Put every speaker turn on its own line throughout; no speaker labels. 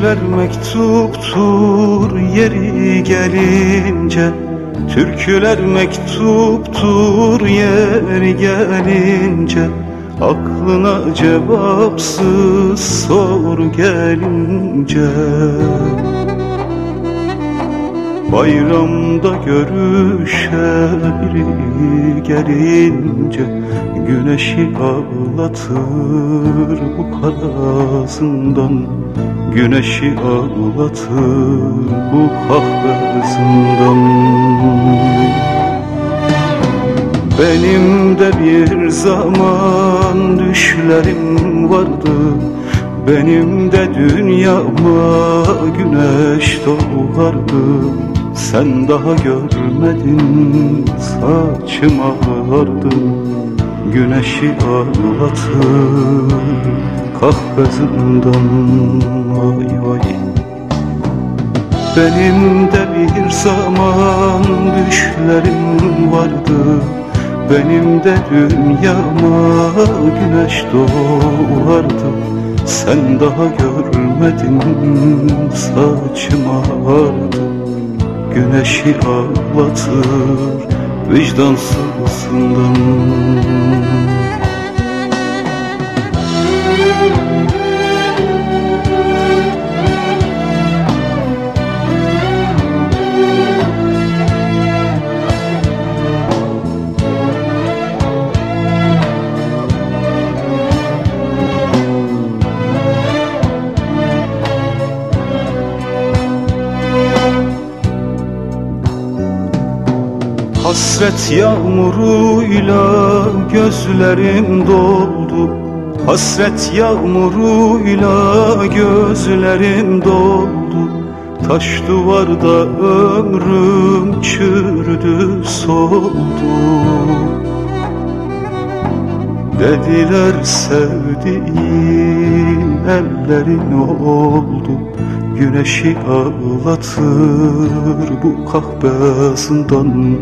Türküler mektuptur yeri gelince. Türküler mektuptur yeri gelince. Aklına cevapsız sor gelince. Bayramda görüşer gelince Güneşi ağlatır bu karazından Güneşi ağlatır bu kahvesinden. Benim de bir zaman düşlerim vardı. Benim de dünyama güneş doğardı. Sen daha görmedin saçım ağardı. Güneşi ağlatır kahvesinden Vay vay Benim de bir zaman düşlerim vardı. Benim de dünyama güneş doğardı. Sen daha görmedin saçım ağardı Güneşi ağlatır vicdansızından Hasret yağmuruyla gözlerim doldu. Hasret yağmuruyla gözlerim doldu. Taş duvarda ömrüm çürdü soldu. Dediler sevdiğin ellerin oldu Güneşi ağlatır bu kahvesinden.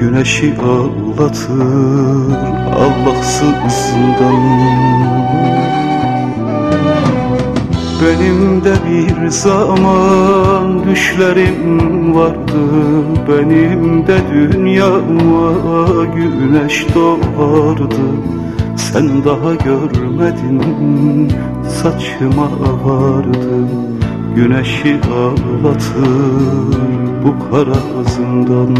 Güneşi ağlatır Allahsızından Benim de bir zaman düşlerim vardı. Benim de dünyama güneş doğardı. Sen daha görmedin saçıma ağardı Güneşi ağlatır bu karazından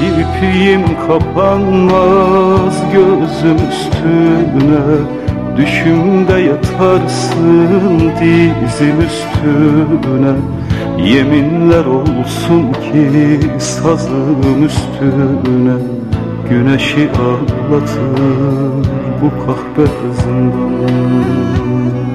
İpim kapanmaz gözüm üstüne Düşümde yatarsın dizim üstüne. Yeminler olsun ki sazım üstüne Güneşi ağlatır bu kahpe zindan